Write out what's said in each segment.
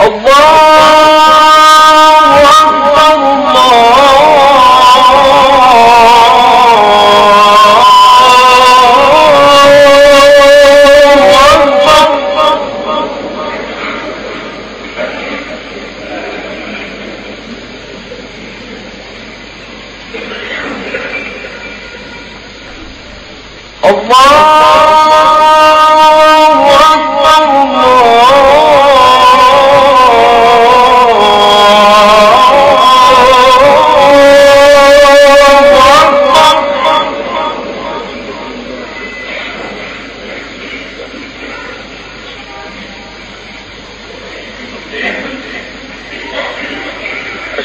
الله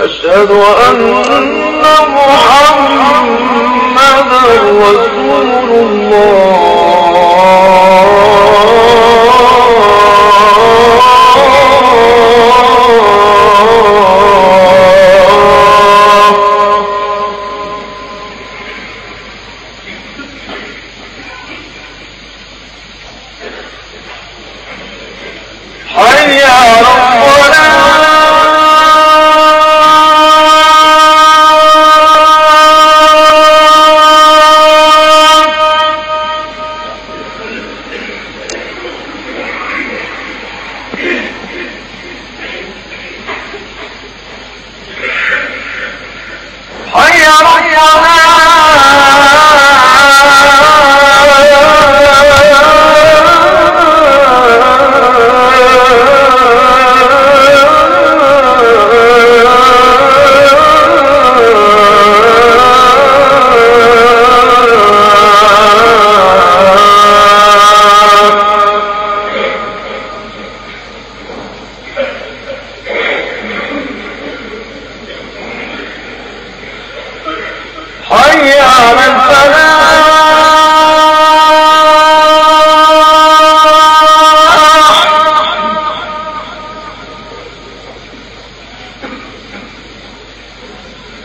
أشهد أن محمد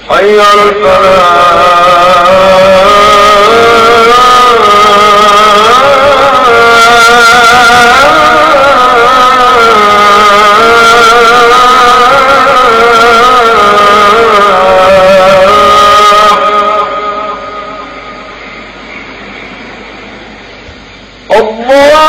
حير الله